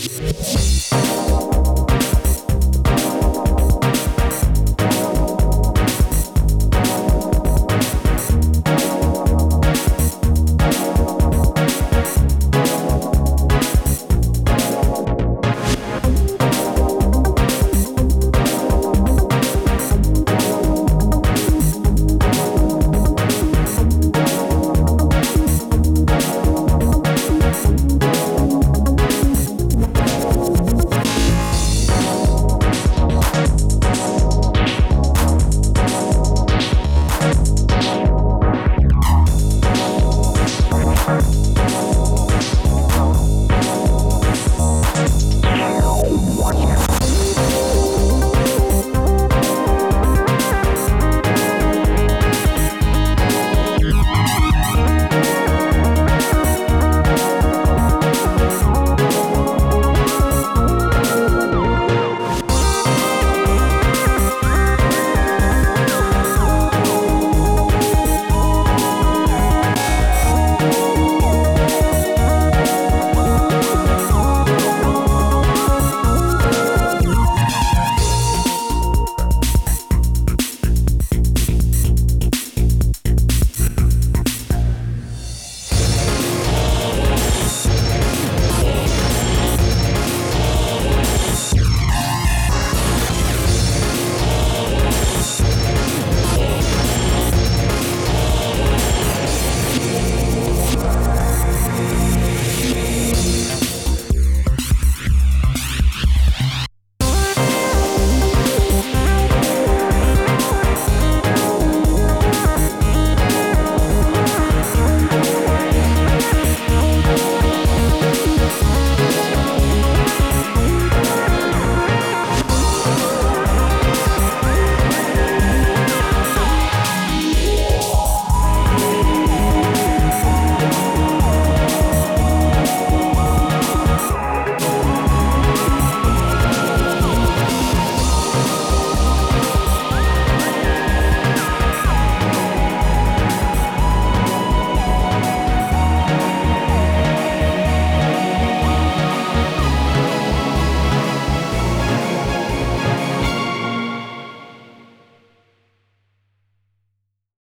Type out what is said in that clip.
Yeah.